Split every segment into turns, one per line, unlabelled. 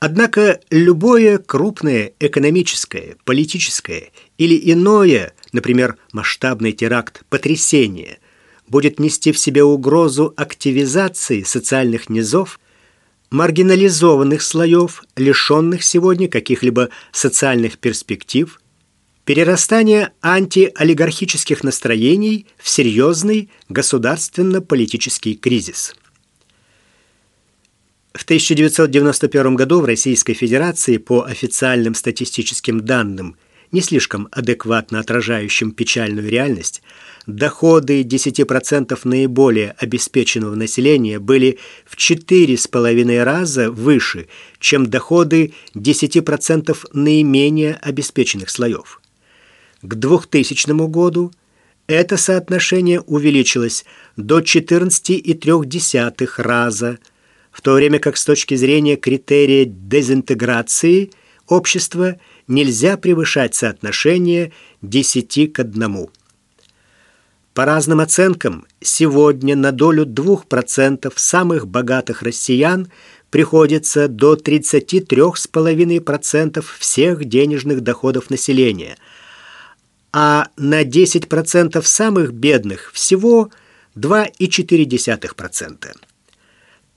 Однако любое крупное экономическое, политическое или иное, например, масштабный теракт, потрясение, будет нести в себе угрозу активизации социальных низов, маргинализованных слоев, лишенных сегодня каких-либо социальных перспектив, перерастание антиолигархических настроений в серьезный государственно-политический кризис. В 1991 году в Российской Федерации по официальным статистическим данным, не слишком адекватно отражающим печальную реальность, доходы 10% наиболее обеспеченного населения были в 4,5 раза выше, чем доходы 10% наименее обеспеченных слоев. К 2000 году это соотношение увеличилось до 14,3 раза – в то время как с точки зрения критерия дезинтеграции общества нельзя превышать соотношение 10 к 1. По разным оценкам, сегодня на долю 2% самых богатых россиян приходится до 33,5% всех денежных доходов населения, а на 10% самых бедных всего 2,4%.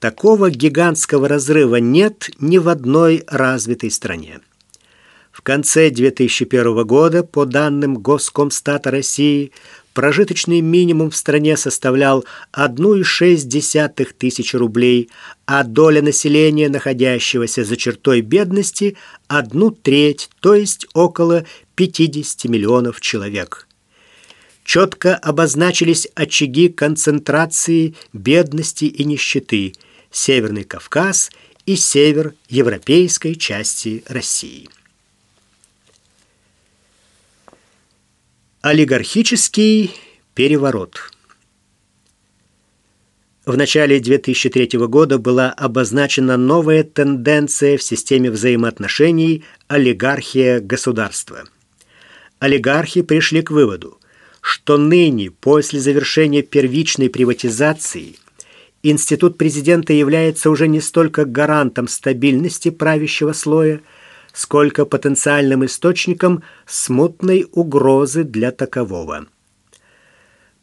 Такого гигантского разрыва нет ни в одной развитой стране. В конце 2001 года, по данным Госкомстата России, прожиточный минимум в стране составлял 1,6 тысячи рублей, а доля населения, находящегося за чертой бедности, одну треть, то есть около 50 миллионов человек. Четко обозначились очаги концентрации бедности и нищеты – Северный Кавказ и север европейской части России. Олигархический переворот. В начале 2003 года была обозначена новая тенденция в системе взаимоотношений олигархия-государство. Олигархи пришли к выводу, что ныне, после завершения первичной приватизации, институт президента является уже не столько гарантом стабильности правящего слоя, сколько потенциальным источником смутной угрозы для такового.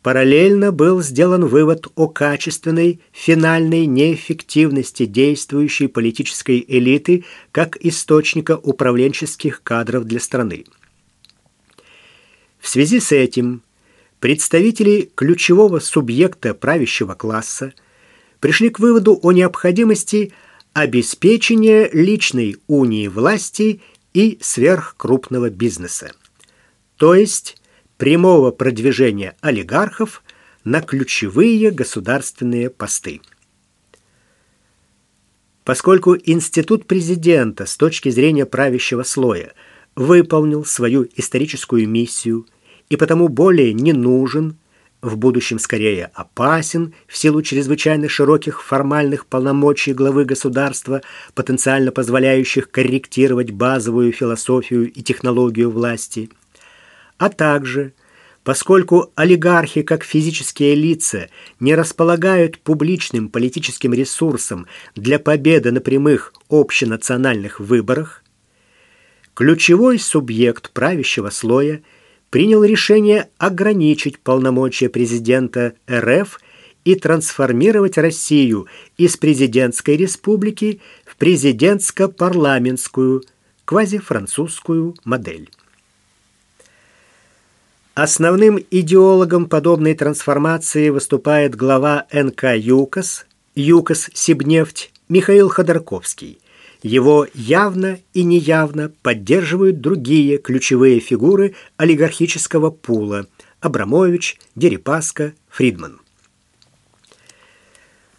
Параллельно был сделан вывод о качественной финальной неэффективности действующей политической элиты как источника управленческих кадров для страны. В связи с этим представители ключевого субъекта правящего класса – пришли к выводу о необходимости обеспечения личной унии власти и сверхкрупного бизнеса, то есть прямого продвижения олигархов на ключевые государственные посты. Поскольку институт президента с точки зрения правящего слоя выполнил свою историческую миссию и потому более не нужен в будущем скорее опасен в силу чрезвычайно широких формальных полномочий главы государства, потенциально позволяющих корректировать базовую философию и технологию власти, а также Поскольку олигархи, как физические лица, не располагают публичным политическим ресурсом для победы на прямых общенациональных выборах, ключевой субъект правящего слоя – принял решение ограничить полномочия президента РФ и трансформировать Россию из президентской республики в президентско-парламентскую, квазифранцузскую модель. Основным идеологом подобной трансформации выступает глава НК ЮКОС, ЮКОС Сибнефть Михаил Ходорковский – его явно и неявно поддерживают другие ключевые фигуры олигархического пула – Абрамович, Дерипаска, Фридман.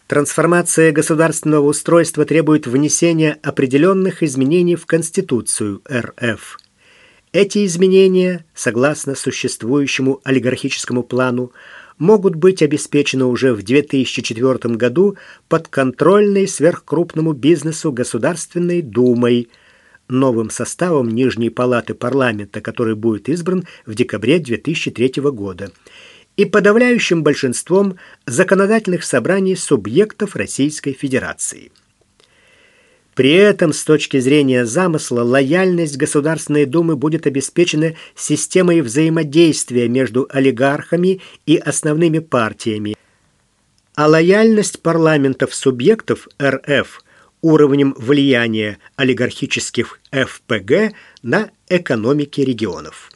Трансформация государственного устройства требует внесения определенных изменений в Конституцию РФ. Эти изменения, согласно существующему олигархическому плану, могут быть обеспечены уже в 2004 году подконтрольной сверхкрупному бизнесу Государственной Думой, новым составом Нижней Палаты парламента, который будет избран в декабре 2003 года, и подавляющим большинством законодательных собраний субъектов Российской Федерации. При этом, с точки зрения замысла, лояльность Государственной Думы будет обеспечена системой взаимодействия между олигархами и основными партиями, а лояльность парламентов субъектов РФ уровнем влияния олигархических ФПГ на экономики регионов.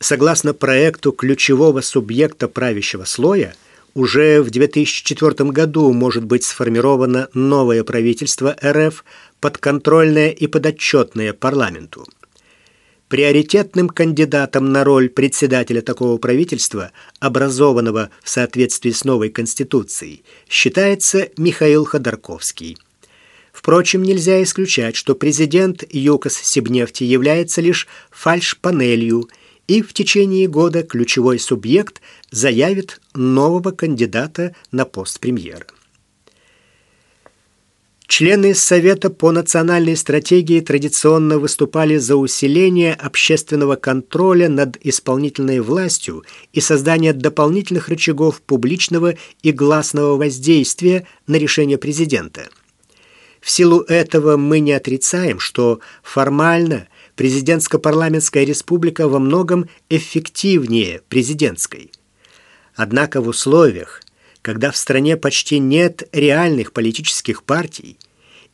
Согласно проекту ключевого субъекта правящего слоя – уже в 2004 году может быть сформировано новое правительство РФ, подконтрольное и подотчетное парламенту. Приоритетным кандидатом на роль председателя такого правительства, образованного в соответствии с новой конституцией, считается Михаил Ходорковский. Впрочем, нельзя исключать, что президент ЮКОС Сибнефти является лишь фальш-панелью – и в течение года ключевой субъект заявит нового кандидата на пост премьера. Члены Совета по национальной стратегии традиционно выступали за усиление общественного контроля над исполнительной властью и создание дополнительных рычагов публичного и гласного воздействия на решение президента. В силу этого мы не отрицаем, что формально – президентско-парламентская республика во многом эффективнее президентской. Однако в условиях, когда в стране почти нет реальных политических партий,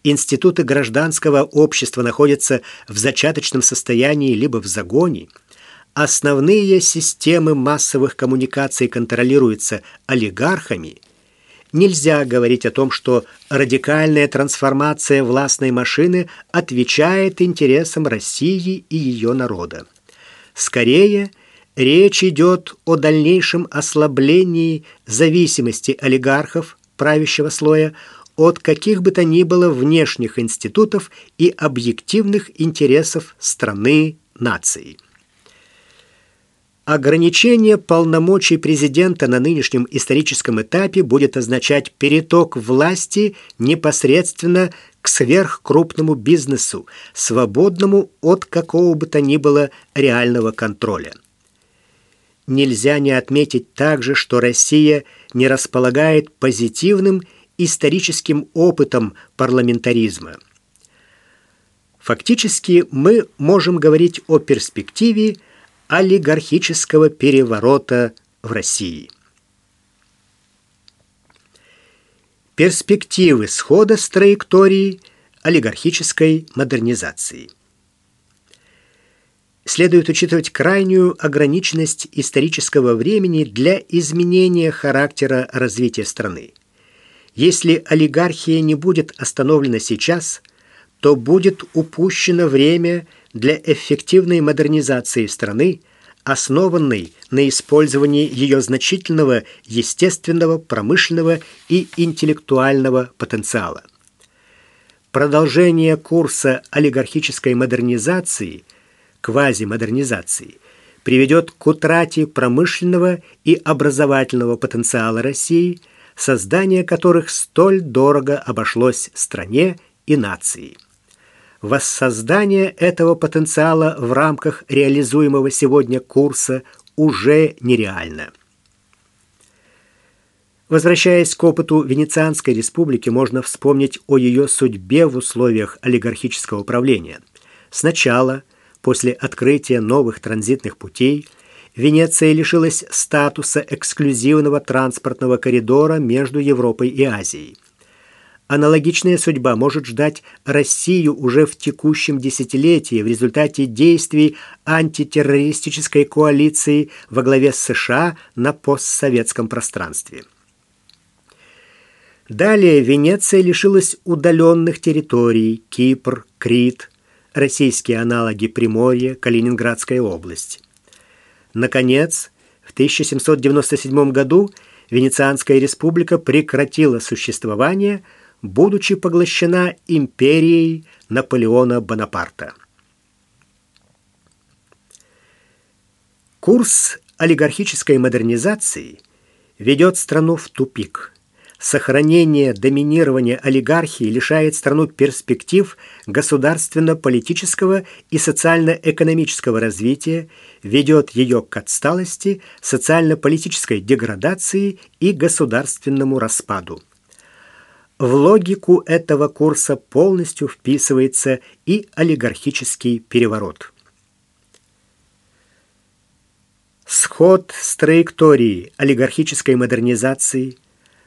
институты гражданского общества находятся в зачаточном состоянии либо в загоне, основные системы массовых коммуникаций контролируются олигархами – нельзя говорить о том, что радикальная трансформация властной машины отвечает интересам России и ее народа. Скорее, речь идет о дальнейшем ослаблении зависимости олигархов правящего слоя от каких бы то ни было внешних институтов и объективных интересов страны, нации. Ограничение полномочий президента на нынешнем историческом этапе будет означать переток власти непосредственно к сверхкрупному бизнесу, свободному от какого бы то ни было реального контроля. Нельзя не отметить также, что Россия не располагает позитивным историческим опытом парламентаризма. Фактически мы можем говорить о перспективе – олигархического переворота в России. Перспективы схода с траектории олигархической модернизации. Следует учитывать крайнюю ограниченность исторического времени для изменения характера развития страны. Если олигархия не будет остановлена сейчас, то будет упущено время – для эффективной модернизации страны, основанной на использовании ее значительного естественного, промышленного и интеллектуального потенциала. Продолжение курса олигархической модернизации, квазимодернизации, приведет к утрате промышленного и образовательного потенциала России, создание которых столь дорого обошлось стране и нации воссоздание этого потенциала в рамках реализуемого сегодня курса уже нереально. Возвращаясь к опыту Венецианской республики, можно вспомнить о ее судьбе в условиях олигархического управления. Сначала, после открытия новых транзитных путей, Венеция лишилась статуса эксклюзивного транспортного коридора между Европой и Азией. Аналогичная судьба может ждать Россию уже в текущем десятилетии в результате действий антитеррористической коалиции во главе с США на постсоветском пространстве. Далее Венеция лишилась удаленных территорий – Кипр, Крит, российские аналоги Приморья, Калининградская область. Наконец, в 1797 году Венецианская республика прекратила существование – будучи поглощена империей Наполеона Бонапарта. Курс олигархической модернизации ведет страну в тупик. Сохранение доминирования олигархии лишает страну перспектив государственно-политического и социально-экономического развития, ведет ее к отсталости, социально-политической деградации и государственному распаду. В логику этого курса полностью вписывается и олигархический переворот. Сход с траектории олигархической модернизации,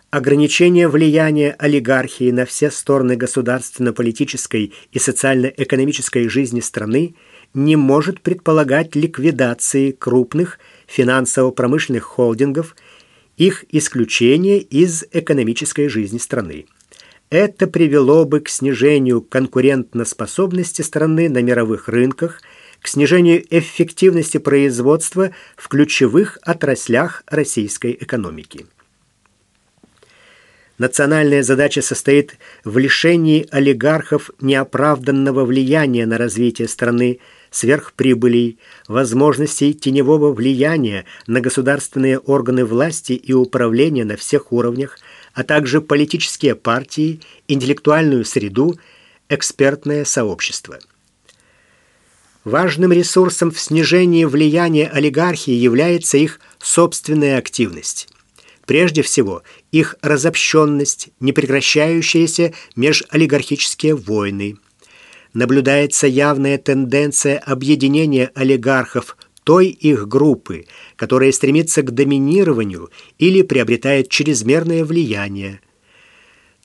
ограничение влияния олигархии на все стороны государственно-политической и социально-экономической жизни страны не может предполагать ликвидации крупных финансово-промышленных холдингов, их исключение из экономической жизни страны. Это привело бы к снижению конкурентоспособности страны на мировых рынках, к снижению эффективности производства в ключевых отраслях российской экономики. Национальная задача состоит в лишении олигархов неоправданного влияния на развитие страны, сверхприбылей, возможностей теневого влияния на государственные органы власти и управления на всех уровнях, а также политические партии, интеллектуальную среду, экспертное сообщество. Важным ресурсом в снижении влияния олигархии является их собственная активность. Прежде всего, их разобщенность, непрекращающиеся межолигархические войны. Наблюдается явная тенденция объединения олигархов той их группы, которая стремится к доминированию или приобретает чрезмерное влияние.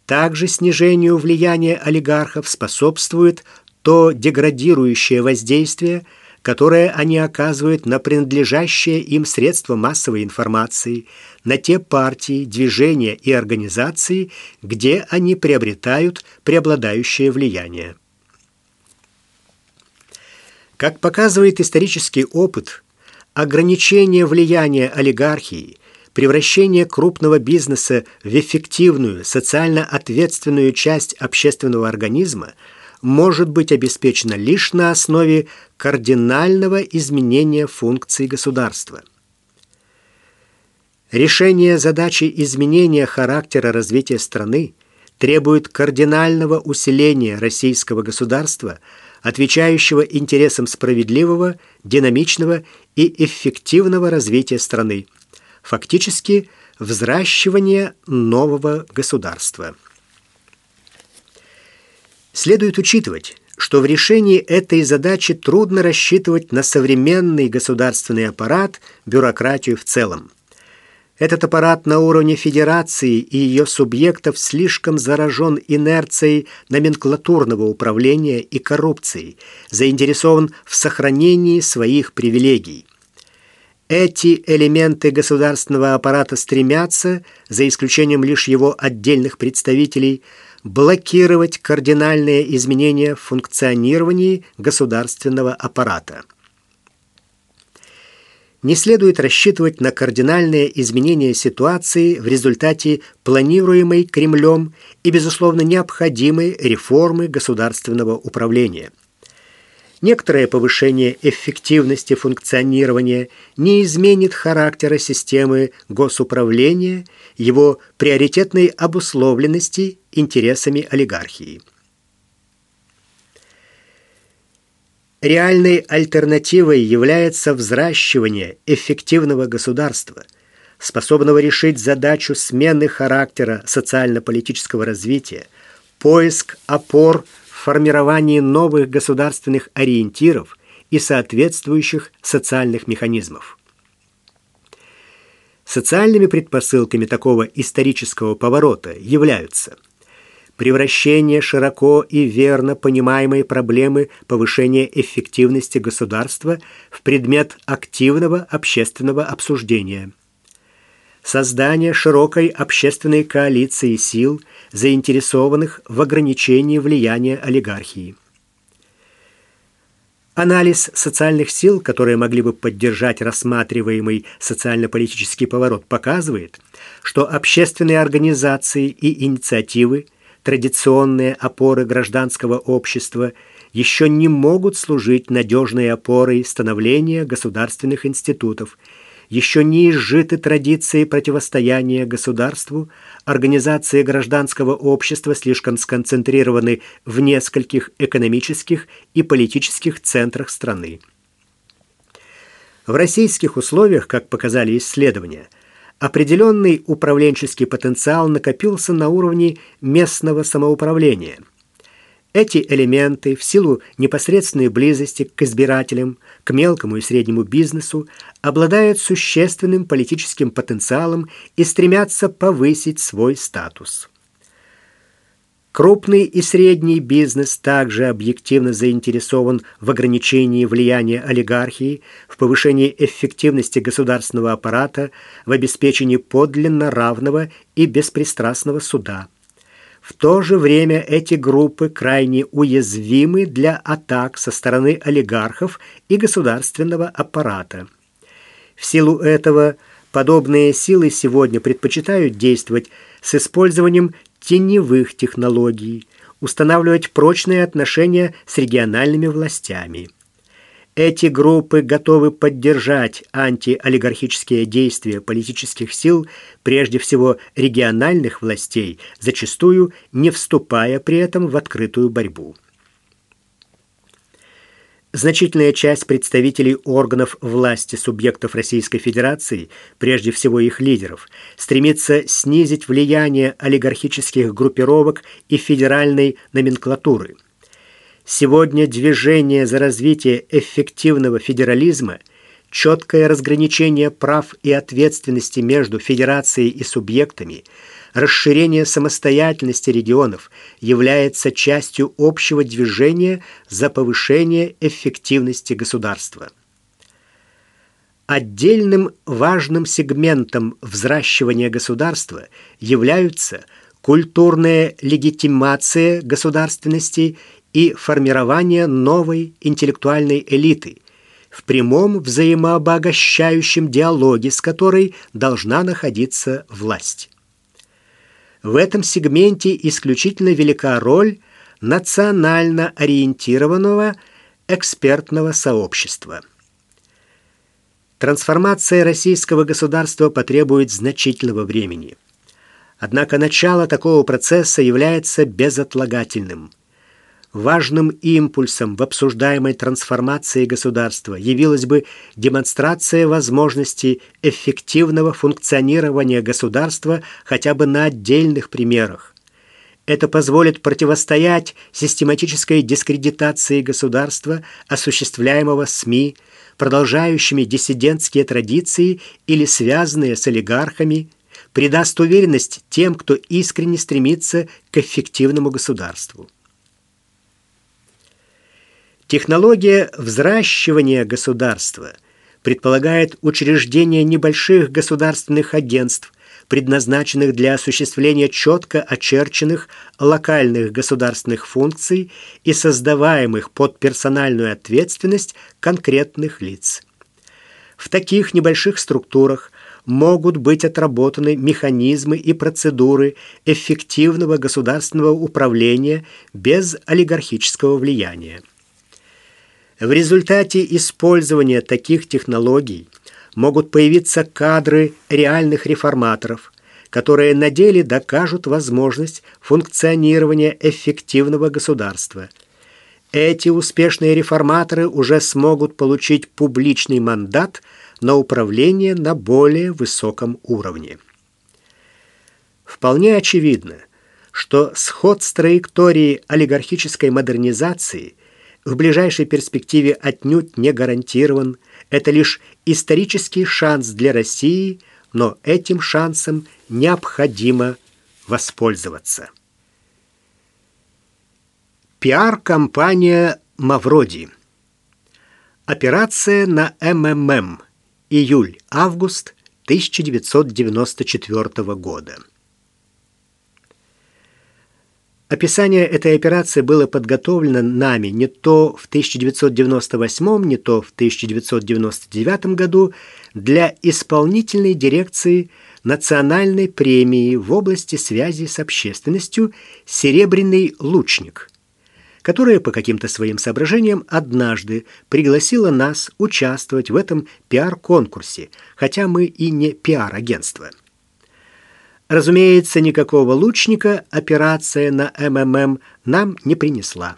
Также снижению влияния олигархов способствует то деградирующее воздействие – которое они оказывают на принадлежащие им средства массовой информации, на те партии, движения и организации, где они приобретают преобладающее влияние. Как показывает исторический опыт, ограничение влияния олигархии, превращение крупного бизнеса в эффективную, социально ответственную часть общественного организма – может быть обеспечена лишь на основе кардинального изменения функций государства. Решение задачи изменения характера развития страны требует кардинального усиления российского государства, отвечающего интересам справедливого, динамичного и эффективного развития страны, фактически взращивания нового государства. Следует учитывать, что в решении этой задачи трудно рассчитывать на современный государственный аппарат, бюрократию в целом. Этот аппарат на уровне федерации и ее субъектов слишком заражен инерцией номенклатурного управления и коррупцией, заинтересован в сохранении своих привилегий. Эти элементы государственного аппарата стремятся, за исключением лишь его отдельных представителей, блокировать кардинальные изменения в функционировании государственного аппарата. Не следует рассчитывать на кардинальные изменения ситуации в результате планируемой Кремлем и, безусловно, необходимой реформы государственного управления – Некоторое повышение эффективности функционирования не изменит характера системы госуправления, его приоритетной обусловленности интересами олигархии. Реальной альтернативой является взращивание эффективного государства, способного решить задачу смены характера социально-политического развития, поиск опор – формировании новых государственных ориентиров и соответствующих социальных механизмов. Социальными предпосылками такого исторического поворота являются превращение широко и верно понимаемой проблемы повышения эффективности государства в предмет активного общественного обсуждения – создание широкой общественной коалиции сил, заинтересованных в ограничении влияния олигархии. Анализ социальных сил, которые могли бы поддержать рассматриваемый социально-политический поворот, показывает, что общественные организации и инициативы, традиционные опоры гражданского общества, еще не могут служить надежной опорой становления государственных институтов – еще не изжиты традиции противостояния государству, организации гражданского общества слишком сконцентрированы в нескольких экономических и политических центрах страны. В российских условиях, как показали исследования, определенный управленческий потенциал накопился на уровне местного самоуправления. Эти элементы в силу непосредственной близости к избирателям, к мелкому и среднему бизнесу обладают существенным политическим потенциалом и стремятся повысить свой статус. Крупный и средний бизнес также объективно заинтересован в ограничении влияния олигархии, в повышении эффективности государственного аппарата, в обеспечении подлинно равного и беспристрастного суда. В то же время эти группы крайне уязвимы для атак со стороны олигархов и государственного аппарата. В силу этого подобные силы сегодня предпочитают действовать с использованием теневых технологий, устанавливать прочные отношения с региональными властями. Эти группы готовы поддержать антиолигархические действия политических сил, прежде всего региональных властей, зачастую не вступая при этом в открытую борьбу. Значительная часть представителей органов власти субъектов Российской Федерации, прежде всего их лидеров, стремится снизить влияние олигархических группировок и федеральной номенклатуры. Сегодня движение за развитие эффективного федерализма, четкое разграничение прав и ответственности между федерацией и субъектами – расширение самостоятельности регионов является частью общего движения за повышение эффективности государства. Отдельным важным сегментом взращивания государства являются культурная легитимация государственности и формирование новой интеллектуальной элиты в прямом взаимообогащающем диалоге, с которой должна находиться власть. В этом сегменте исключительно велика роль национально ориентированного экспертного сообщества. Трансформация российского государства потребует значительного времени. Однако начало такого процесса является безотлагательным – Важным импульсом в обсуждаемой трансформации государства явилась бы демонстрация возможности эффективного функционирования государства хотя бы на отдельных примерах. Это позволит противостоять систематической дискредитации государства, осуществляемого СМИ, продолжающими диссидентские традиции или связанные с олигархами, придаст уверенность тем, кто искренне стремится к эффективному государству. Технология взращивания государства предполагает учреждение небольших государственных агентств, предназначенных для осуществления четко очерченных локальных государственных функций и создаваемых под персональную ответственность конкретных лиц. В таких небольших структурах могут быть отработаны механизмы и процедуры эффективного государственного управления без олигархического влияния. В результате использования таких технологий могут появиться кадры реальных реформаторов, которые на деле докажут возможность функционирования эффективного государства. Эти успешные реформаторы уже смогут получить публичный мандат на управление на более высоком уровне. Вполне очевидно, что сход с траектории олигархической модернизации – в ближайшей перспективе отнюдь не гарантирован. Это лишь исторический шанс для России, но этим шансом необходимо воспользоваться. Пиар-компания «Мавроди». Операция на МММ. Июль-август 1994 года. Описание этой операции было подготовлено нами не то в 1998, не то в 1999 году для исполнительной дирекции Национальной премии в области связи с общественностью «Серебряный лучник», которая по каким-то своим соображениям однажды пригласила нас участвовать в этом пиар-конкурсе, хотя мы и не пиар-агентство. Разумеется, никакого лучника операция на МММ нам не принесла.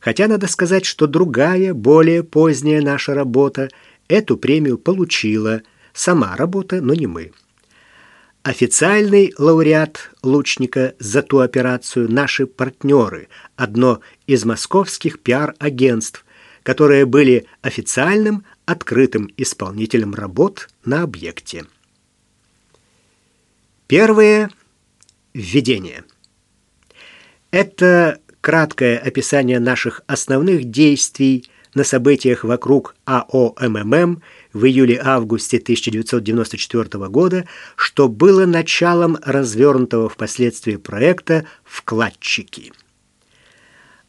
Хотя надо сказать, что другая, более поздняя наша работа эту премию получила. Сама работа, но не мы. Официальный лауреат Лучника за ту операцию наши партнеры, одно из московских пиар-агентств, которые были официальным открытым исполнителем работ на объекте. Первое введение. Это краткое описание наших основных действий на событиях вокруг АО МММ в июле-августе 1994 года, что было началом развернутого впоследствии проекта «Вкладчики».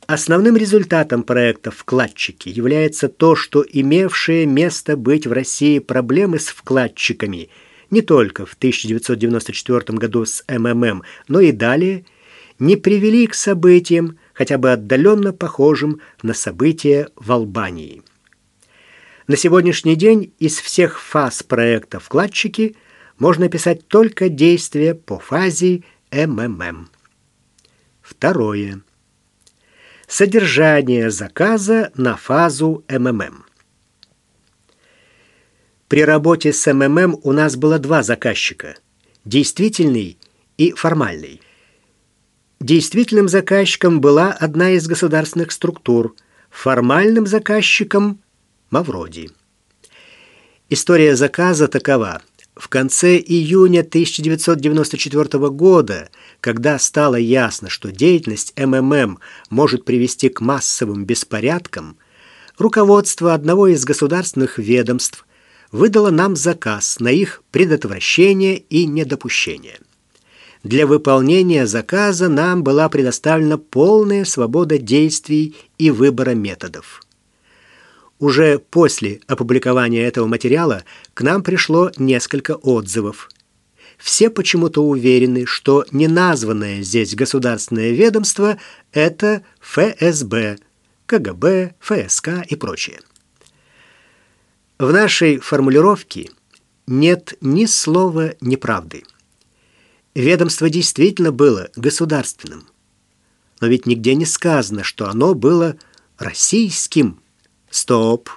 Основным результатом проекта «Вкладчики» является то, что имевшие место быть в России проблемы с вкладчиками не только в 1994 году с МММ, но и далее не привели к событиям, хотя бы отдаленно похожим на события в Албании. На сегодняшний день из всех фаз проекта «Вкладчики» можно писать только действия по фазе МММ. Второе содержание заказа на фазу МММ. При работе с МММ у нас было два заказчика – действительный и формальный. Действительным заказчиком была одна из государственных структур, формальным заказчиком – Мавроди. История заказа такова. В конце июня 1994 года – когда стало ясно, что деятельность МММ может привести к массовым беспорядкам, руководство одного из государственных ведомств выдало нам заказ на их предотвращение и недопущение. Для выполнения заказа нам была предоставлена полная свобода действий и выбора методов. Уже после опубликования этого материала к нам пришло несколько отзывов – все почему-то уверены, что неназванное здесь государственное ведомство – это ФСБ, КГБ, ФСК и прочее. В нашей формулировке нет ни слова неправды. Ведомство действительно было государственным. Но ведь нигде не сказано, что оно было российским. Стоп!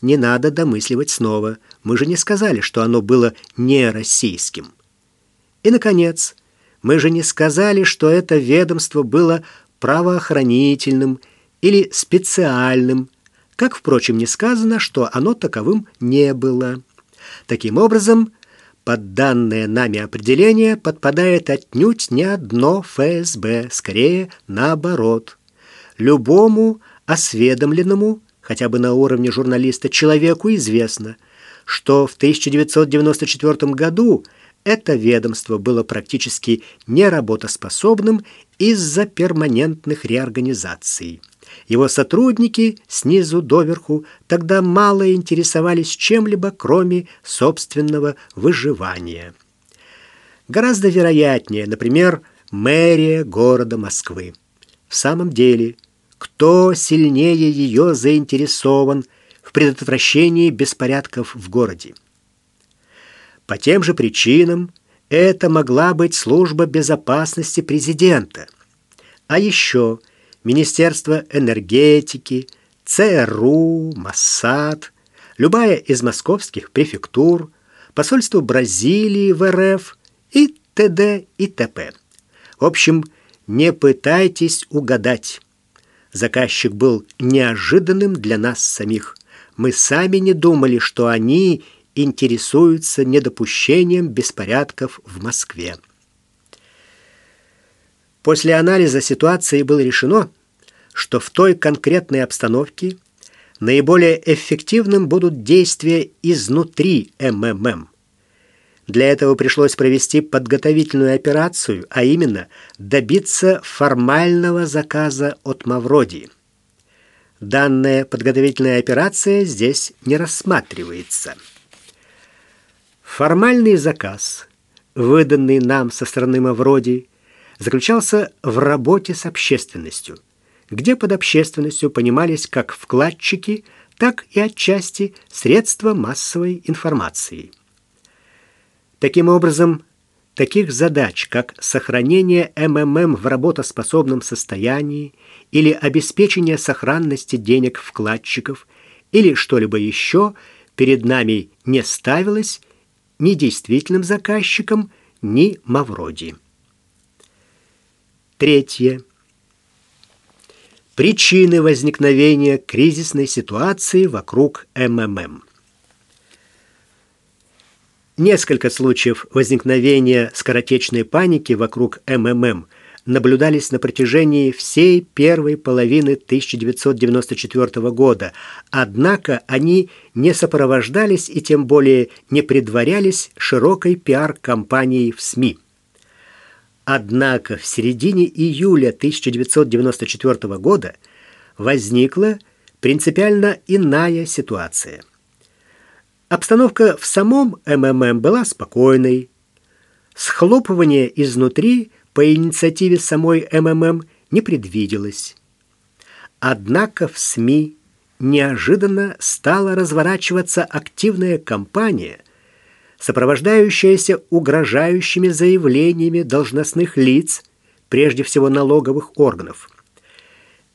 Не надо домысливать снова. Мы же не сказали, что оно было не российским. И, наконец, мы же не сказали, что это ведомство было правоохранительным или специальным, как, впрочем, не сказано, что оно таковым не было. Таким образом, под данное нами определение подпадает отнюдь не одно ФСБ, скорее наоборот. Любому осведомленному, хотя бы на уровне журналиста, человеку известно, что в 1994 году – это ведомство было практически неработоспособным из-за перманентных реорганизаций. Его сотрудники снизу доверху тогда мало интересовались чем-либо, кроме собственного выживания. Гораздо вероятнее, например, мэрия города Москвы. В самом деле, кто сильнее ее заинтересован в предотвращении беспорядков в городе? По тем же причинам это могла быть служба безопасности президента. А еще Министерство энергетики, ЦРУ, МОСАД, любая из московских префектур, посольство Бразилии в РФ и т.д. и т.п. В общем, не пытайтесь угадать. Заказчик был неожиданным для нас самих. Мы сами не думали, что они интересуются недопущением беспорядков в Москве. После анализа ситуации было решено, что в той конкретной обстановке наиболее эффективным будут действия изнутри МММ. Для этого пришлось провести подготовительную операцию, а именно добиться формального заказа от Мавроди. Данная подготовительная операция здесь не рассматривается. Формальный заказ, выданный нам со стороны Мавроди, заключался в работе с общественностью, где под общественностью понимались как вкладчики, так и отчасти средства массовой информации. Таким образом, таких задач, как сохранение МММ в работоспособном состоянии или обеспечение сохранности денег вкладчиков или что-либо еще, перед нами не ставилось ни действительным заказчиком, ни Мавроди. Третье. Причины возникновения кризисной ситуации вокруг МММ. Несколько случаев возникновения скоротечной паники вокруг МММ наблюдались на протяжении всей первой половины 1994 года, однако они не сопровождались и тем более не предварялись широкой пиар-кампанией в СМИ. Однако в середине июля 1994 года возникла принципиально иная ситуация. Обстановка в самом МММ была спокойной. Схлопывание изнутри по инициативе самой МММ не предвиделось. Однако в СМИ неожиданно стала разворачиваться активная кампания – сопровождающаяся угрожающими заявлениями должностных лиц, прежде всего налоговых органов.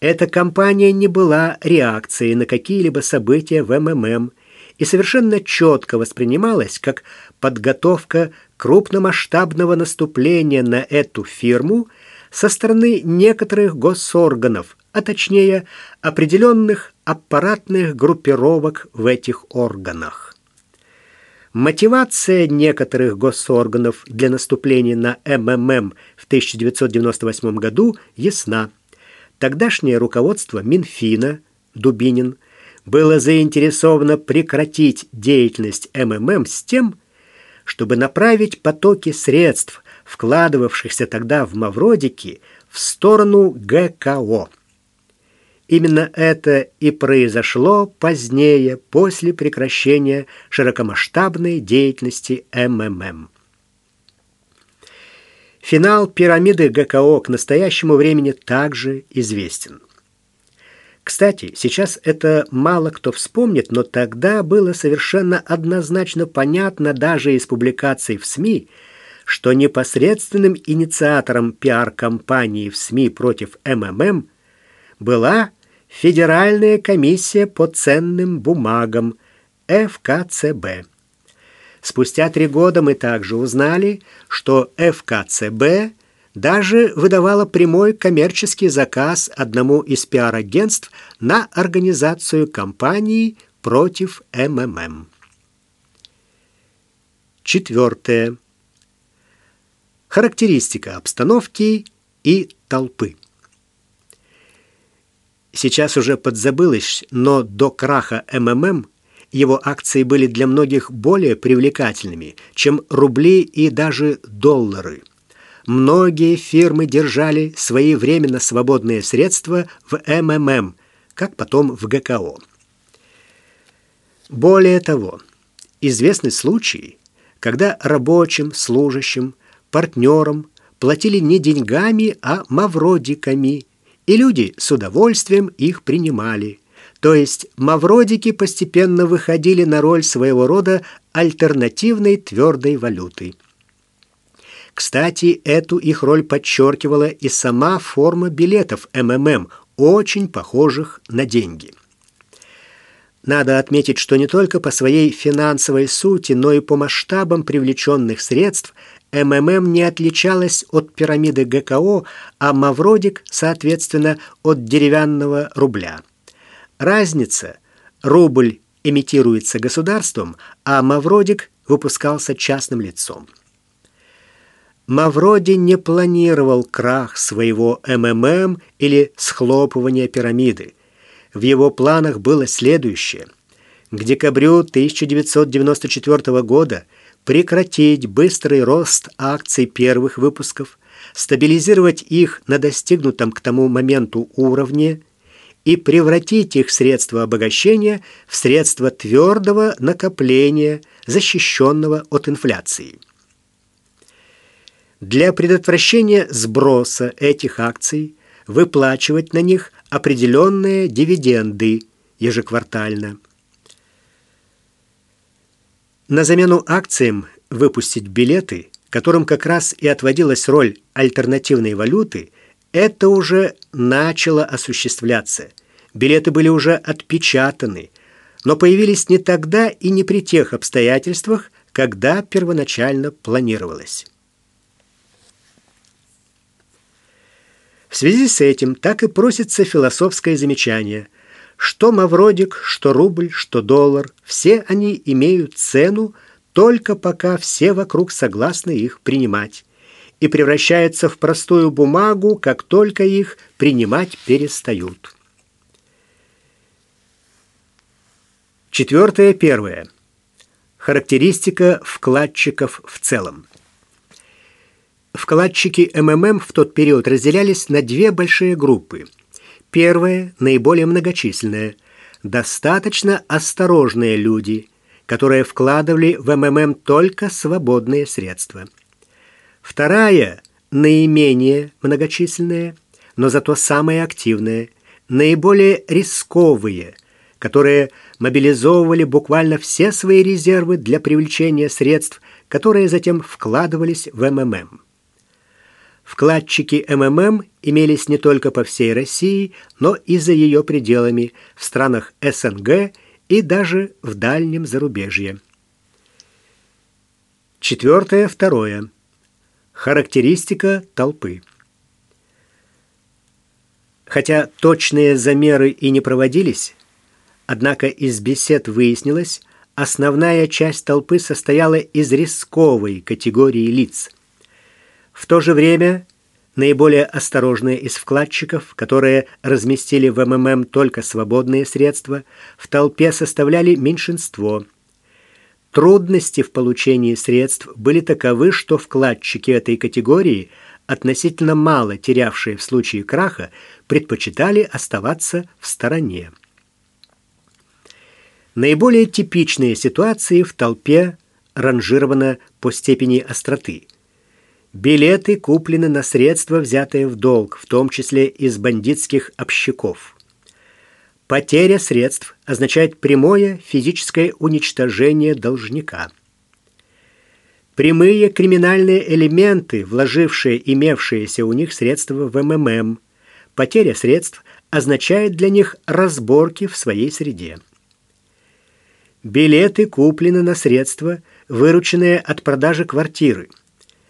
Эта кампания не была реакцией на какие-либо события в МММ и совершенно четко воспринималась как подготовка крупномасштабного наступления на эту фирму со стороны некоторых госорганов, а точнее определенных аппаратных группировок в этих органах. Мотивация некоторых госорганов для наступления на МММ в 1998 году ясна. Тогдашнее руководство Минфина, Дубинин, было заинтересовано прекратить деятельность МММ с тем, чтобы направить потоки средств, вкладывавшихся тогда в Мавродики, в сторону ГКО. Именно это и произошло позднее, после прекращения широкомасштабной деятельности МММ. Финал пирамиды ГКО к настоящему времени также известен. Кстати, сейчас это мало кто вспомнит, но тогда было совершенно однозначно понятно даже из публикаций в СМИ, что непосредственным инициатором пиар-кампании в СМИ против МММ была Федеральная комиссия по ценным бумагам ФКЦБ. Спустя три года мы также узнали, что ФКЦБ даже выдавала прямой коммерческий заказ одному из пиар-агентств на организацию кампании против МММ. Четвертое. Характеристика обстановки и толпы. Сейчас уже подзабылось, но до краха МММ его акции были для многих более привлекательными, чем рубли и даже доллары. Многие фирмы держали свои временно свободные средства в МММ, как потом в ГКО. Более того, известны случаи, когда рабочим, служащим, партнерам платили не деньгами, а мавродиками – и люди с удовольствием их принимали. То есть мавродики постепенно выходили на роль своего рода альтернативной твердой валюты. Кстати, эту их роль подчеркивала и сама форма билетов МММ, очень похожих на деньги. Надо отметить, что не только по своей финансовой сути, но и по масштабам привлеченных средств – МММ не отличалась от пирамиды ГКО, а Мавродик, соответственно, от деревянного рубля. Разница – рубль эмитируется государством, а Мавродик выпускался частным лицом. Мавроди не планировал крах своего МММ или схлопывание пирамиды. В его планах было следующее. К декабрю 1994 года – прекратить быстрый рост акций первых выпусков, стабилизировать их на достигнутом к тому моменту уровне и превратить их средства обогащения в средства твердого накопления, защищенного от инфляции. Для предотвращения сброса этих акций выплачивать на них определенные дивиденды ежеквартально – на замену акциям выпустить билеты, которым как раз и отводилась роль альтернативной валюты, это уже начало осуществляться. Билеты были уже отпечатаны, но появились не тогда и не при тех обстоятельствах, когда первоначально планировалось. В связи с этим так и просится философское замечание – что мавродик, что рубль, что доллар, все они имеют цену, только пока все вокруг согласны их принимать, и превращаются в простую бумагу, как только их принимать перестают. Четвертое первое. Характеристика вкладчиков в целом. Вкладчики МММ в тот период разделялись на две большие группы. Первая, наиболее многочисленная, достаточно осторожные люди, которые вкладывали в МММ только свободные средства. Вторая, наименее многочисленная, но зато самые активные, наиболее рисковые, которые мобилизовывали буквально все свои резервы для привлечения средств, которые затем вкладывались в МММ. Вкладчики МММ имелись не только по всей России, но и за ее пределами, в странах СНГ и даже в дальнем зарубежье. Четвертое, второе. Характеристика толпы. Хотя точные замеры и не проводились, однако из бесед выяснилось, основная часть толпы состояла из рисковой категории лиц – в то же время наиболее осторожные из вкладчиков, которые разместили в МММ только свободные средства, в толпе составляли меньшинство. Трудности в получении средств были таковы, что вкладчики этой категории, относительно мало терявшие в случае краха, предпочитали оставаться в стороне. Наиболее типичные ситуации в толпе ранжированы по степени остроты – Билеты куплены на средства, взятые в долг, в том числе из бандитских общаков. Потеря средств означает прямое физическое уничтожение должника. Прямые криминальные элементы, вложившие имевшиеся у них средства в МММ, потеря средств означает для них разборки в своей среде. Билеты куплены на средства, вырученные от продажи квартиры –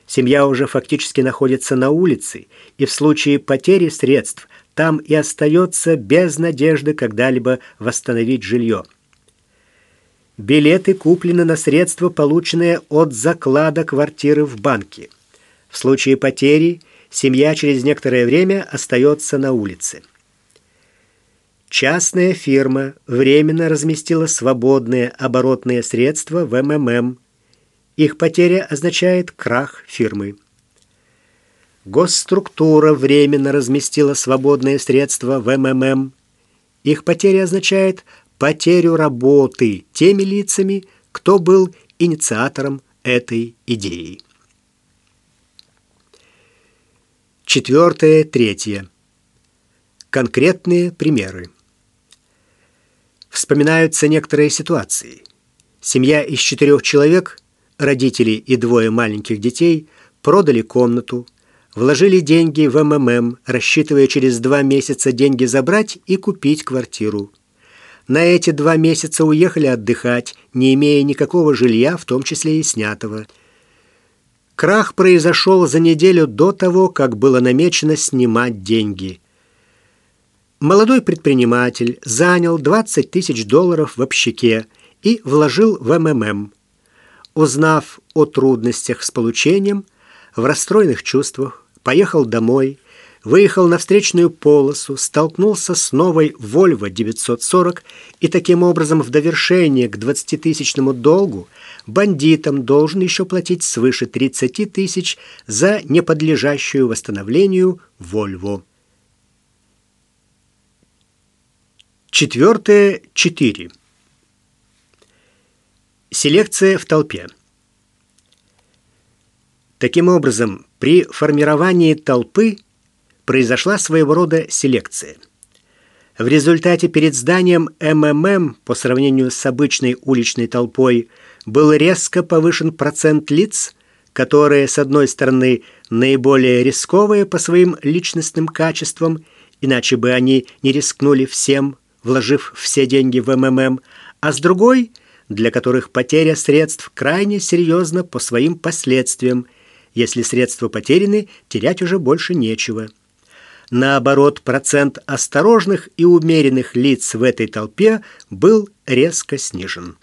Семья уже фактически находится на улице, и в случае потери средств там и остается без надежды когда-либо восстановить жилье. Билеты куплены на средства, полученные от заклада квартиры в банке. В случае потери семья через некоторое время остается на улице. Частная фирма временно разместила свободные оборотные средства в МММ их потеря означает крах фирмы. Госструктура временно разместила свободные средства в МММ. Их потеря означает потерю работы теми лицами, кто был инициатором этой идеи. Четвертое, третье. Конкретные примеры. Вспоминаются некоторые ситуации. Семья из четырех человек – Родители и двое маленьких детей продали комнату, вложили деньги в МММ, рассчитывая через два месяца деньги забрать и купить квартиру. На эти два месяца уехали отдыхать, не имея никакого жилья, в том числе и снятого. Крах произошел за неделю до того, как было намечено снимать деньги. Молодой предприниматель занял 20 тысяч долларов в общаке и вложил в МММ. Узнав о трудностях с получением, в расстроенных чувствах поехал домой, выехал на встречную полосу, столкнулся с новой Volvo 940 и таким образом в довершение к 20-тысячному долгу бандитам должен еще платить свыше 30 тысяч за неподлежащую восстановлению Volvo. 4.4. Селекция в толпе. Таким образом, при формировании толпы произошла своего рода селекция. В результате перед зданием МММ по сравнению с обычной уличной толпой был резко повышен процент лиц, которые, с одной стороны, наиболее рисковые по своим личностным качествам, иначе бы они не рискнули всем, вложив все деньги в МММ, а с другой – для которых потеря средств крайне серьезна по своим последствиям. Если средства потеряны, терять уже больше нечего. Наоборот, процент осторожных и умеренных лиц в этой толпе был резко снижен.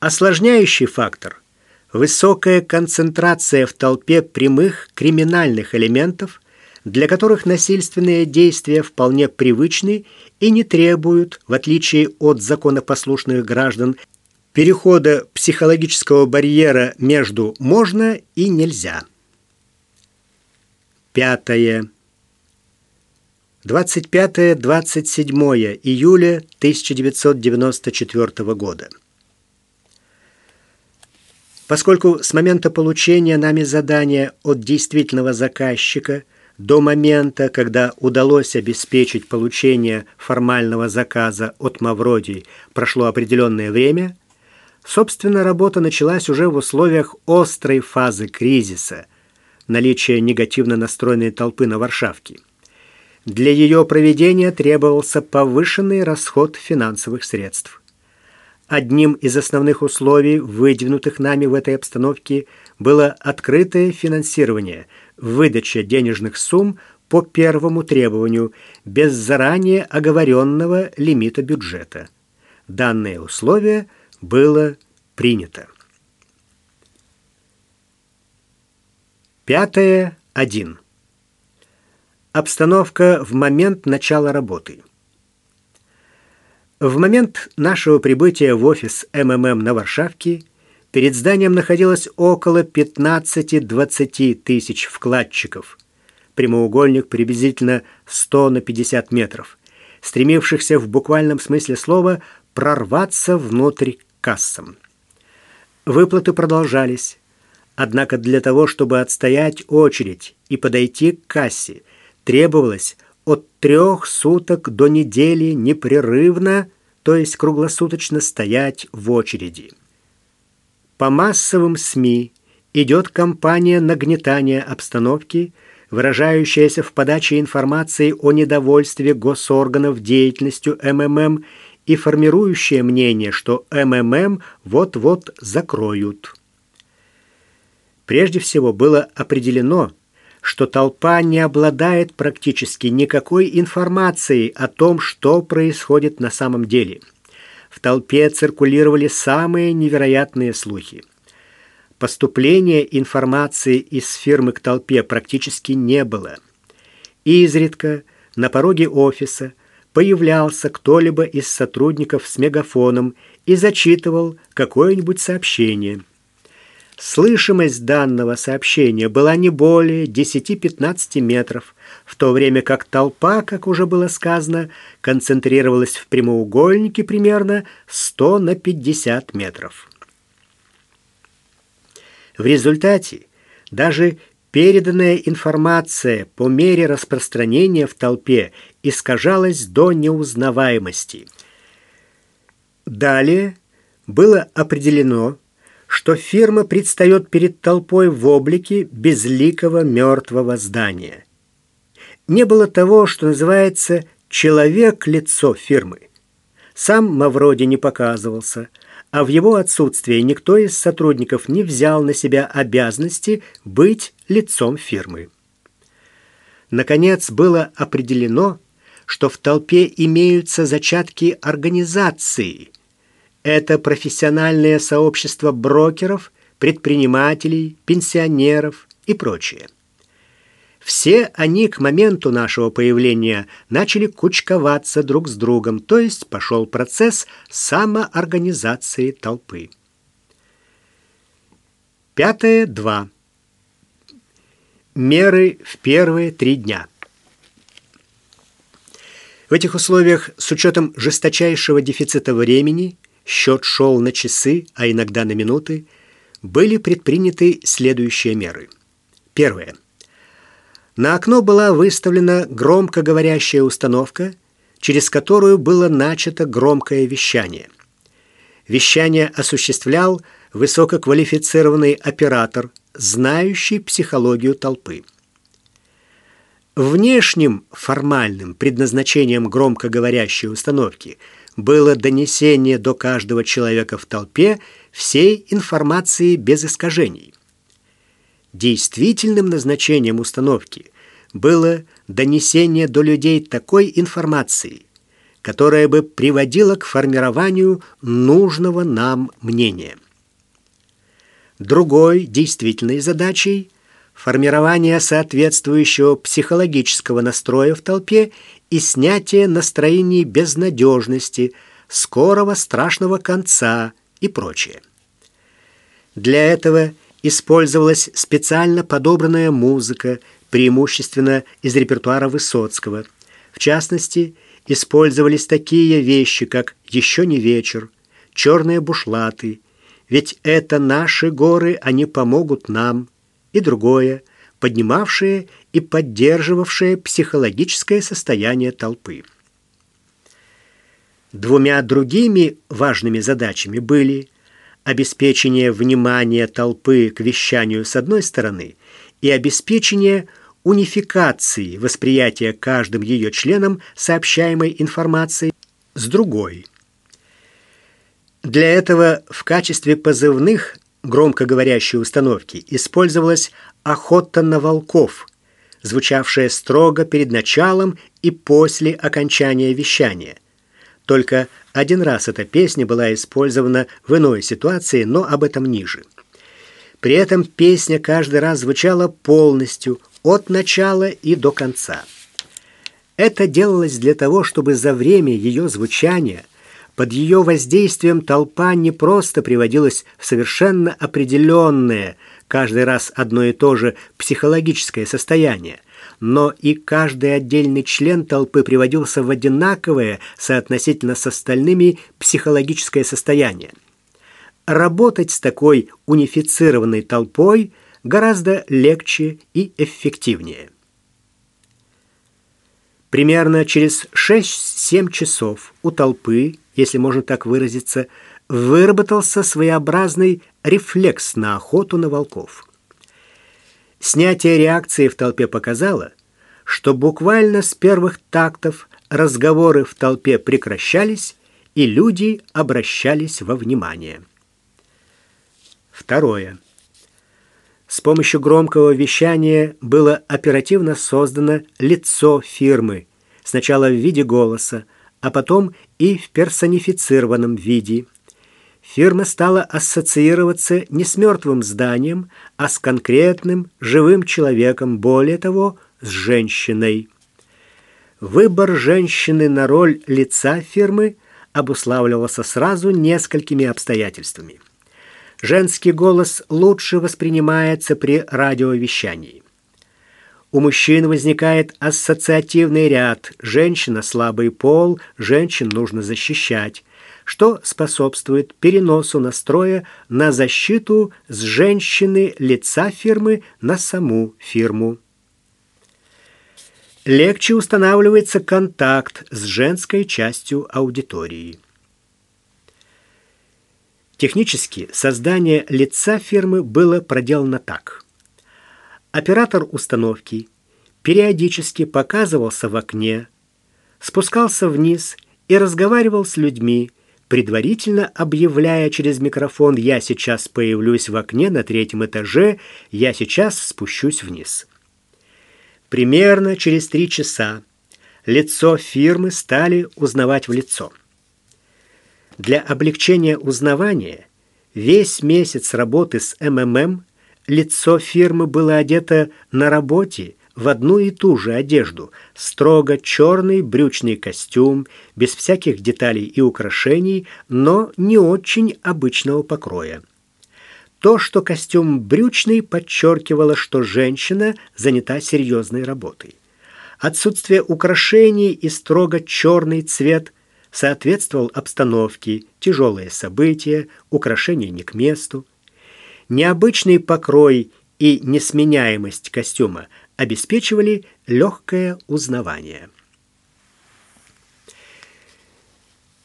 Осложняющий фактор – высокая концентрация в толпе прямых криминальных элементов, для которых насильственные действия вполне привычны и не требуют, в отличие от законопослушных граждан, перехода психологического барьера между «можно» и «нельзя». Пятое. 25-27 июля 1994 года. Поскольку с момента получения нами задания от действительного заказчика до момента, когда удалось обеспечить получение формального заказа от Мавроди, прошло определенное время, собственно, работа началась уже в условиях острой фазы кризиса, наличия негативно настроенной толпы на Варшавке. Для ее проведения требовался повышенный расход финансовых средств. Одним из основных условий, выдвинутых нами в этой обстановке, было открытое финансирование, выдача денежных сумм по первому требованию, без заранее оговоренного лимита бюджета. Данное условие было принято. Пятое. Один. Обстановка в момент начала работы. В момент нашего прибытия в офис МММ на Варшавке перед зданием находилось около 15-20 тысяч вкладчиков. Прямоугольник приблизительно 100 на 50 метров, стремившихся в буквальном смысле слова прорваться внутрь кассам. Выплаты продолжались, однако для того, чтобы отстоять очередь и подойти к кассе – требовалось от трех суток до недели непрерывно, то есть круглосуточно стоять в очереди. По массовым СМИ идет кампания нагнетания обстановки, выражающаяся в подаче информации о недовольстве госорганов деятельностью МММ и формирующая мнение, что МММ вот-вот закроют. Прежде всего было определено, что толпа не обладает практически никакой информацией о том, что происходит на самом деле. В толпе циркулировали самые невероятные слухи. Поступления информации из фирмы к толпе практически не было. Изредка на пороге офиса появлялся кто-либо из сотрудников с мегафоном и зачитывал какое-нибудь сообщение – Слышимость данного сообщения была не более 10-15 метров, в то время как толпа, как уже было сказано, концентрировалась в прямоугольнике примерно 100 на 50 метров. В результате даже переданная информация по мере распространения в толпе искажалась до неузнаваемости. Далее было определено, что фирма предстает перед толпой в облике безликого мертвого здания. Не было того, что называется «человек-лицо фирмы». Сам Мавроди не показывался, а в его отсутствие никто из сотрудников не взял на себя обязанности быть лицом фирмы. Наконец, было определено, что в толпе имеются зачатки организации – это профессиональное сообщество брокеров, предпринимателей, пенсионеров и прочее. Все они к моменту нашего появления начали кучковаться друг с другом, то есть пошел процесс самоорганизации толпы. Пятое. Два. Меры в первые три дня. В этих условиях, с учетом жесточайшего дефицита времени, счет шел на часы, а иногда на минуты, были предприняты следующие меры. Первое. На окно была выставлена громкоговорящая установка, через которую было начато громкое вещание. Вещание осуществлял высококвалифицированный оператор, знающий психологию толпы. Внешним формальным предназначением громкоговорящей установки – было донесение до каждого человека в толпе всей информации без искажений. Действительным назначением установки было донесение до людей такой информации, которая бы приводила к формированию нужного нам мнения. Другой действительной задачей формирование соответствующего психологического настроя в толпе и снятие настроений безнадежности, скорого страшного конца и прочее. Для этого использовалась специально подобранная музыка, преимущественно из репертуара Высоцкого. В частности, использовались такие вещи, как «Еще не вечер», «Черные бушлаты», «Ведь это наши горы, они помогут нам» и другое, поднимавшее и поддерживавшее психологическое состояние толпы. Двумя другими важными задачами были обеспечение внимания толпы к вещанию с одной стороны и обеспечение унификации восприятия каждым ее членом сообщаемой информации с другой. Для этого в качестве позывных громкоговорящей установки использовалась «Охота на волков», звучавшая строго перед началом и после окончания вещания. Только один раз эта песня была использована в иной ситуации, но об этом ниже. При этом песня каждый раз звучала полностью, от начала и до конца. Это делалось для того, чтобы за время ее звучания под ее воздействием толпа не просто приводилась в совершенно определенное, каждый раз одно и то же психологическое состояние, но и каждый отдельный член толпы приводился в одинаковое соотносительно с остальными психологическое состояние. Работать с такой унифицированной толпой гораздо легче и эффективнее. Примерно через 6-7 часов у толпы, если можно так выразиться, выработался своеобразный рефлекс на охоту на волков. Снятие реакции в толпе показало, что буквально с первых тактов разговоры в толпе прекращались, и люди обращались во внимание. Второе. С помощью громкого вещания было оперативно создано лицо фирмы, сначала в виде голоса, а потом и в персонифицированном виде – фирма стала ассоциироваться не с мертвым зданием, а с конкретным живым человеком, более того, с женщиной. Выбор женщины на роль лица фирмы обуславливался сразу несколькими обстоятельствами. Женский голос лучше воспринимается при радиовещании. У мужчин возникает ассоциативный ряд «женщина – слабый пол», «женщин нужно защищать» что способствует переносу настроя на защиту с женщины лица фирмы на саму фирму. Легче устанавливается контакт с женской частью аудитории. Технически создание лица фирмы было проделано так. Оператор установки периодически показывался в окне, спускался вниз и разговаривал с людьми, предварительно объявляя через микрофон «Я сейчас появлюсь в окне на третьем этаже, я сейчас спущусь вниз». Примерно через три часа лицо фирмы стали узнавать в лицо. Для облегчения узнавания весь месяц работы с МММ лицо фирмы было одето на работе в одну и ту же одежду, строго черный брючный костюм, без всяких деталей и украшений, но не очень обычного покроя. То, что костюм брючный, подчеркивало, что женщина занята серьезной работой. Отсутствие украшений и строго черный цвет соответствовал обстановке, тяжелые события, украшения не к месту. Необычный покрой и несменяемость костюма обеспечивали легкое узнавание.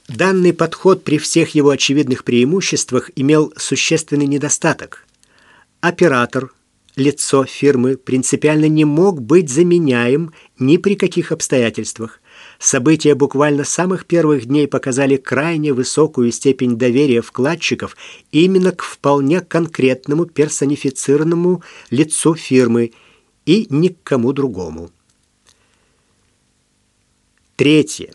Данный подход при всех его очевидных преимуществах имел существенный недостаток. Оператор, лицо фирмы, принципиально не мог быть заменяем ни при каких обстоятельствах. События буквально самых первых дней показали крайне высокую степень доверия вкладчиков именно к вполне конкретному персонифицированному лицу фирмы – и ни к кому другому. Третье.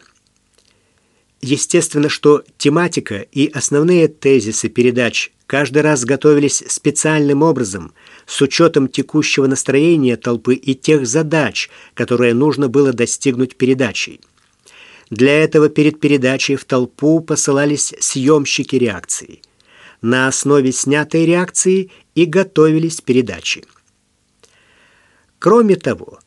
Естественно, что тематика и основные тезисы передач каждый раз готовились специальным образом, с учетом текущего настроения толпы и тех задач, которые нужно было достигнуть передачей. Для этого перед передачей в толпу посылались съемщики реакции. На основе снятой реакции и готовились передачи. Кроме того,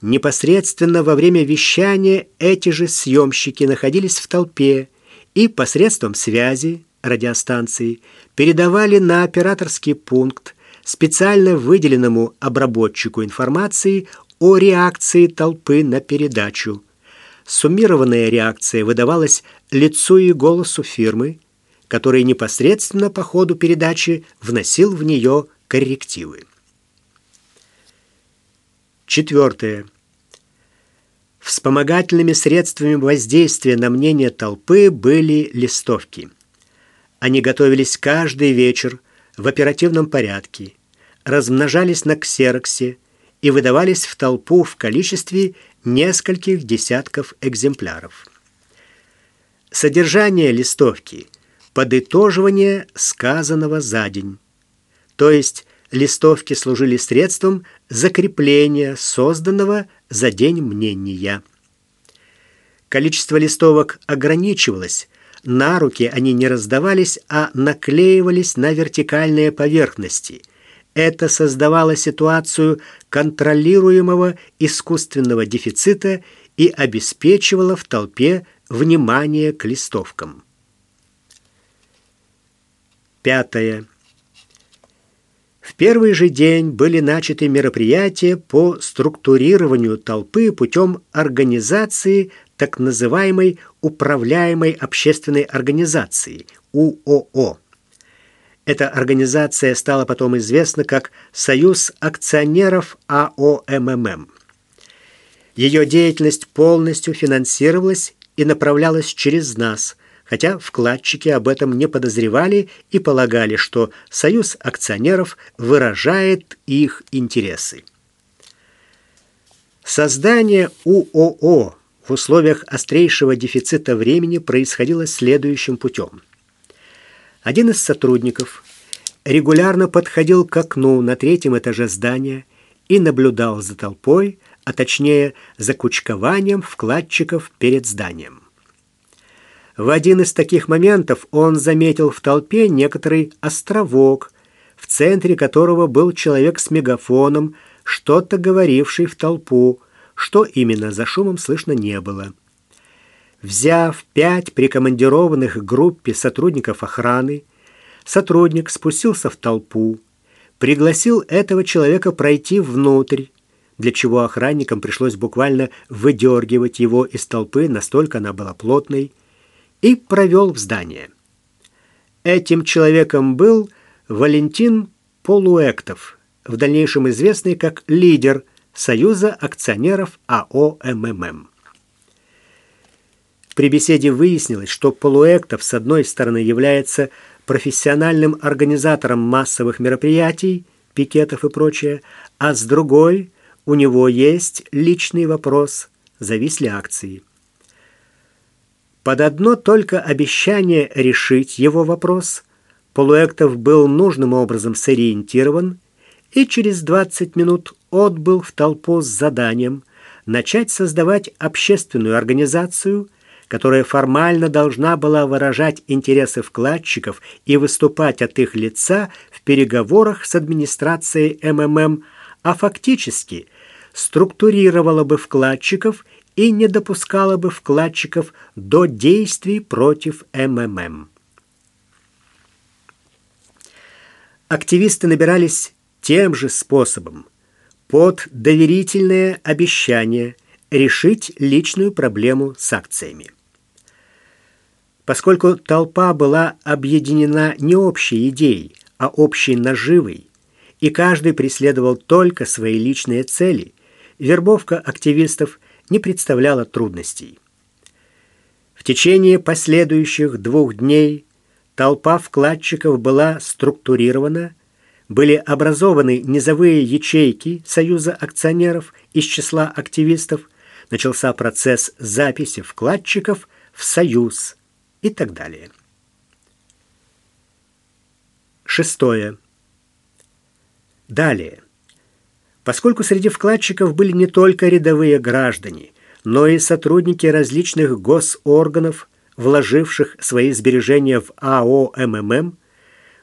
непосредственно во время вещания эти же съемщики находились в толпе и посредством связи радиостанции передавали на операторский пункт специально выделенному обработчику информации о реакции толпы на передачу. Суммированная реакция выдавалась лицу и голосу фирмы, который непосредственно по ходу передачи вносил в нее коррективы. Четвертое. Вспомогательными средствами воздействия на мнение толпы были листовки. Они готовились каждый вечер в оперативном порядке, размножались на ксероксе и выдавались в толпу в количестве нескольких десятков экземпляров. Содержание листовки – подытоживание сказанного за день. То есть листовки служили средством закрепления созданного за день мнения. Количество листовок ограничивалось, на руки они не раздавались, а наклеивались на вертикальные поверхности. Это создавало ситуацию контролируемого искусственного дефицита и обеспечивало в толпе внимание к листовкам. Пятое. В первый же день были начаты мероприятия по структурированию толпы путем организации так называемой управляемой общественной организации УОО. Эта организация стала потом известна как Союз акционеров АОММ. Ее деятельность полностью финансировалась и направлялась через нас – хотя вкладчики об этом не подозревали и полагали, что союз акционеров выражает их интересы. Создание УОО в условиях острейшего дефицита времени происходило следующим путем. Один из сотрудников регулярно подходил к окну на третьем этаже здания и наблюдал за толпой, а точнее за кучкованием вкладчиков перед зданием. В один из таких моментов он заметил в толпе некоторый островок, в центре которого был человек с мегафоном, что-то говоривший в толпу, что именно за шумом слышно не было. Взяв пять прикомандированных группе сотрудников охраны, сотрудник спустился в толпу, пригласил этого человека пройти внутрь, для чего охранникам пришлось буквально выдергивать его из толпы, настолько она была плотной, и провел в здание. Этим человеком был Валентин Полуэктов, в дальнейшем известный как лидер Союза акционеров АО МММ. При беседе выяснилось, что Полуэктов с одной стороны является профессиональным организатором массовых мероприятий, пикетов и прочее, а с другой у него есть личный вопрос, зависли акции. Под одно только обещание решить его вопрос Полуэктов был нужным образом сориентирован и через 20 минут отбыл в толпу с заданием начать создавать общественную организацию, которая формально должна была выражать интересы вкладчиков и выступать от их лица в переговорах с администрацией МММ, а фактически структурировала бы вкладчиков и не допускала бы вкладчиков до действий против МММ. Активисты набирались тем же способом под доверительное обещание решить личную проблему с акциями. Поскольку толпа была объединена не общей идеей, а общей наживой, и каждый преследовал только свои личные цели, вербовка активистов не представляла трудностей. В течение последующих двух дней толпа вкладчиков была структурирована, были образованы низовые ячейки Союза акционеров из числа активистов, начался процесс записи вкладчиков в Союз и так далее. Шестое. Далее. Поскольку среди вкладчиков были не только рядовые граждане, но и сотрудники различных госорганов, вложивших свои сбережения в АО МММ,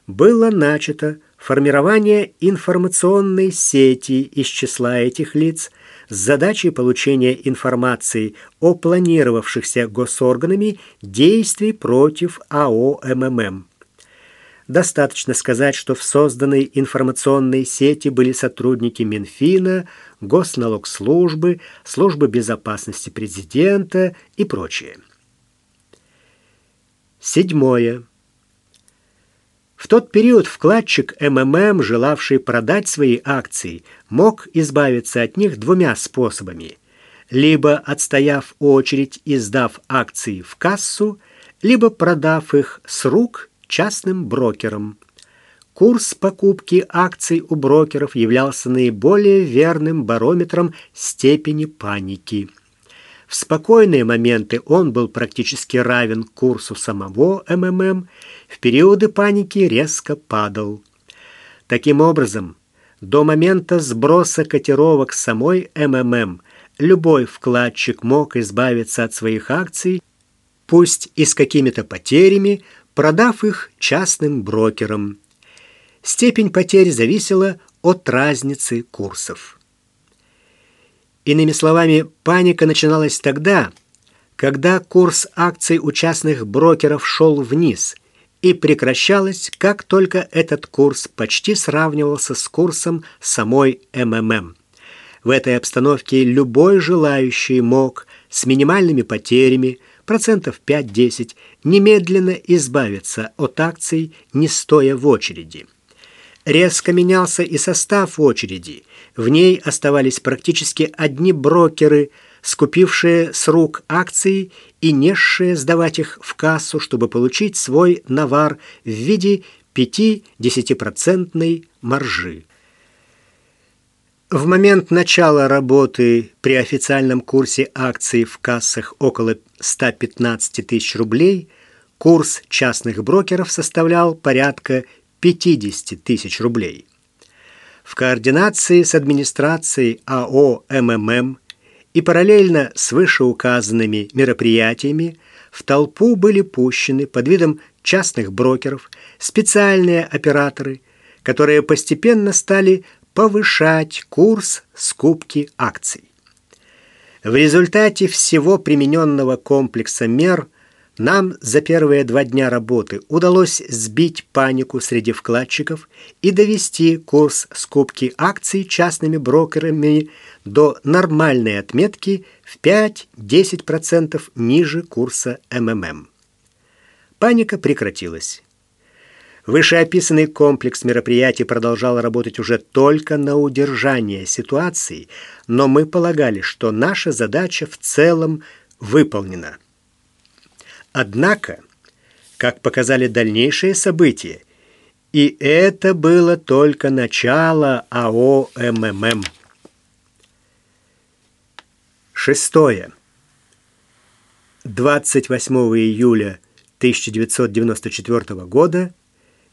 было начато формирование информационной сети из числа этих лиц с задачей получения информации о планировавшихся госорганами действий против АО МММ. Достаточно сказать, что в созданной информационной сети были сотрудники Минфина, Госналогслужбы, Службы безопасности президента и прочее. Седьмое. В тот период вкладчик МММ, желавший продать свои акции, мог избавиться от них двумя способами. Либо отстояв очередь и сдав акции в кассу, либо продав их с рук частным брокерам. Курс покупки акций у брокеров являлся наиболее верным барометром степени паники. В спокойные моменты он был практически равен курсу самого МММ, в периоды паники резко падал. Таким образом, до момента сброса котировок самой МММ любой вкладчик мог избавиться от своих акций, пусть и с какими-то потерями, продав их частным брокерам. Степень потерь зависела от разницы курсов. Иными словами, паника начиналась тогда, когда курс акций у частных брокеров шел вниз и прекращалась, как только этот курс почти сравнивался с курсом самой МММ. В этой обстановке любой желающий мог с минимальными потерями – процентов 5-10, немедленно избавиться от акций, не стоя в очереди. Резко менялся и состав очереди. В ней оставались практически одни брокеры, скупившие с рук акции и несшие сдавать их в кассу, чтобы получить свой навар в виде 5-10% маржи. В момент начала работы при официальном курсе акций в кассах около 115 тысяч рублей курс частных брокеров составлял порядка 50 тысяч рублей. В координации с администрацией АО МММ и параллельно с вышеуказанными мероприятиями в толпу были пущены под видом частных брокеров специальные операторы, которые постепенно стали повышать курс скупки акций. В результате всего примененного комплекса мер нам за первые два дня работы удалось сбить панику среди вкладчиков и довести курс скупки акций частными брокерами до нормальной отметки в 5-10% ниже курса МММ. Паника прекратилась. Вышеописанный комплекс мероприятий продолжал работать уже только на удержание ситуации, но мы полагали, что наша задача в целом выполнена. Однако, как показали дальнейшие события, и это было только начало АО МММ. Шестое. 28 июля 1994 года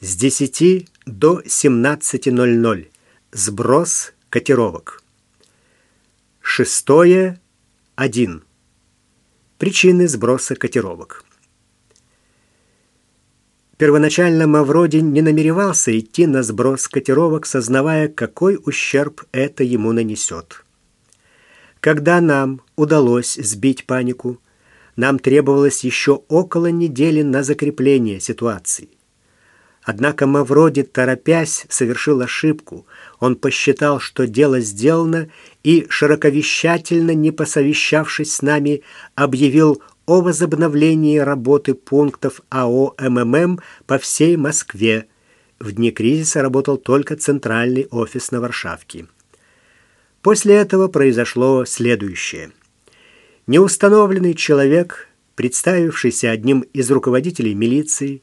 с 10 до 17.00. Сброс котировок. Шестое. 1. Причины сброса котировок. Первоначально Мавроди не намеревался идти на сброс котировок, сознавая, какой ущерб это ему нанесет. Когда нам удалось сбить панику, нам требовалось еще около недели на закрепление ситуации. Однако Мавроди, торопясь, совершил ошибку. Он посчитал, что дело сделано, и, широковещательно, не посовещавшись с нами, объявил о возобновлении работы пунктов АО МММ по всей Москве. В дни кризиса работал только центральный офис на Варшавке. После этого произошло следующее. Неустановленный человек, представившийся одним из руководителей милиции,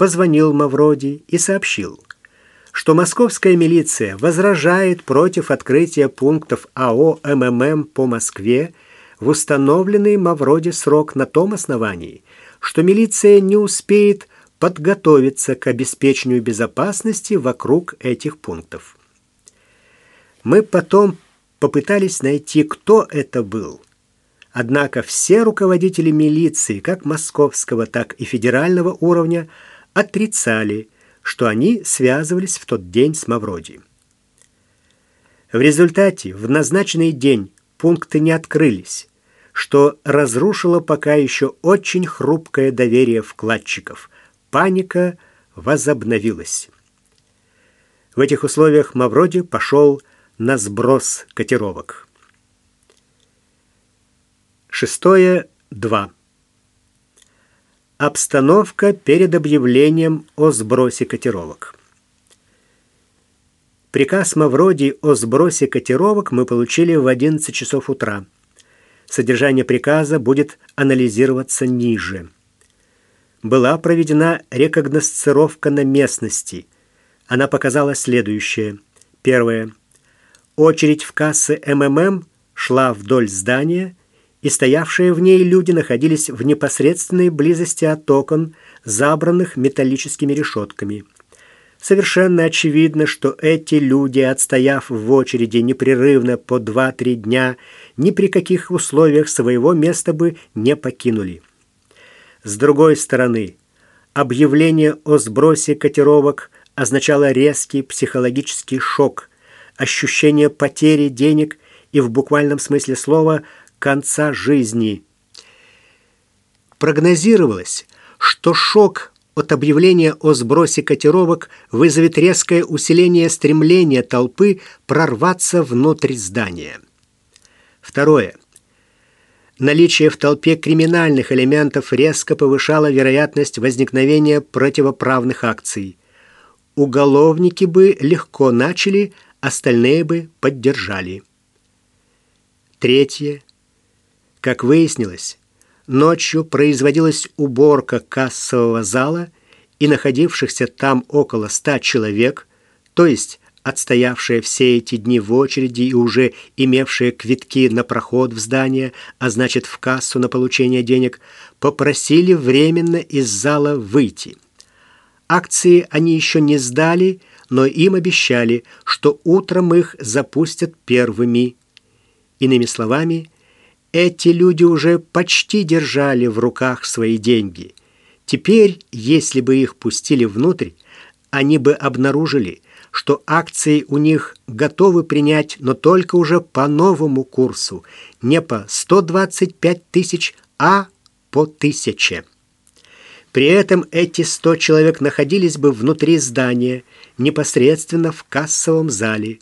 позвонил Мавроди и сообщил, что московская милиция возражает против открытия пунктов АО МММ по Москве в установленный Мавроди срок на том основании, что милиция не успеет подготовиться к обеспечению безопасности вокруг этих пунктов. Мы потом попытались найти, кто это был. Однако все руководители милиции, как московского, так и федерального уровня, отрицали, что они связывались в тот день с Мавроди. В результате в назначенный день пункты не открылись, что разрушило пока еще очень хрупкое доверие вкладчиков. Паника возобновилась. В этих условиях Мавроди пошел на сброс котировок. Шестое. Два. Обстановка перед объявлением о сбросе котировок. Приказ Мавроди о сбросе котировок мы получили в 11 часов утра. Содержание приказа будет анализироваться ниже. Была проведена рекогносцировка на местности. Она показала следующее. Первое. Очередь в кассы МММ шла вдоль здания, и стоявшие в ней люди находились в непосредственной близости от окон, забранных металлическими решетками. Совершенно очевидно, что эти люди, отстояв в очереди непрерывно по 2-3 дня, ни при каких условиях своего места бы не покинули. С другой стороны, объявление о сбросе котировок означало резкий психологический шок, ощущение потери денег и в буквальном смысле слова – конца жизни. Прогнозировалось, что шок от объявления о сбросе котировок вызовет резкое усиление стремления толпы прорваться внутрь здания. Второе. Наличие в толпе криминальных элементов резко повышало вероятность возникновения противоправных акций. Уголовники бы легко начали, остальные бы поддержали. Третье. Как выяснилось, ночью производилась уборка кассового зала и находившихся там около ста человек, то есть отстоявшие все эти дни в очереди и уже имевшие квитки на проход в здание, а значит в кассу на получение денег, попросили временно из зала выйти. Акции они еще не сдали, но им обещали, что утром их запустят первыми. Иными словами, эти люди уже почти держали в руках свои деньги. Теперь, если бы их пустили внутрь, они бы обнаружили, что акции у них готовы принять, но только уже по новому курсу, не по 125 тысяч, а по тысяче. При этом эти 100 человек находились бы внутри здания, непосредственно в кассовом зале.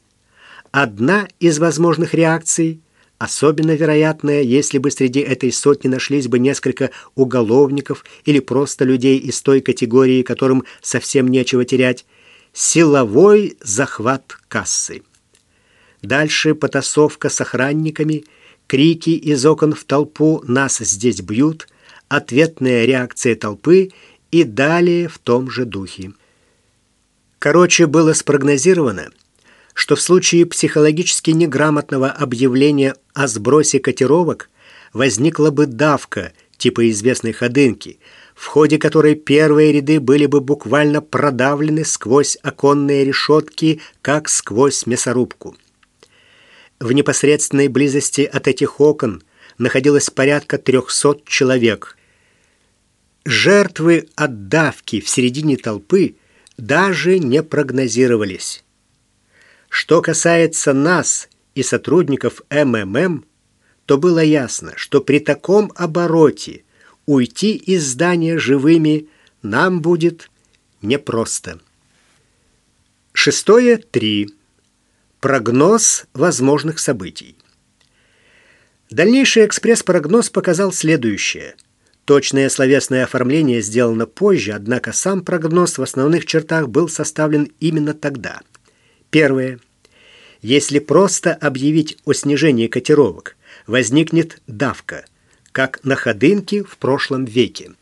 Одна из возможных реакций – Особенно вероятное, если бы среди этой сотни нашлись бы несколько уголовников или просто людей из той категории, которым совсем нечего терять, силовой захват кассы. Дальше потасовка с охранниками, крики из окон в толпу «нас здесь бьют», ответная реакция толпы и далее в том же духе. Короче, было спрогнозировано – что в случае психологически неграмотного объявления о сбросе котировок возникла бы давка типа известной ходынки, в ходе которой первые ряды были бы буквально продавлены сквозь оконные решетки, как сквозь мясорубку. В непосредственной близости от этих окон находилось порядка 300 человек. Жертвы от давки в середине толпы даже не прогнозировались. Что касается нас и сотрудников МММ, то было ясно, что при таком обороте уйти из здания живыми нам будет непросто. Шестое три. Прогноз возможных событий. Дальнейший экспресс-прогноз показал следующее. Точное словесное оформление сделано позже, однако сам прогноз в основных чертах был составлен именно тогда – Первое. Если просто объявить о снижении котировок, возникнет давка, как на ходынке в прошлом веке.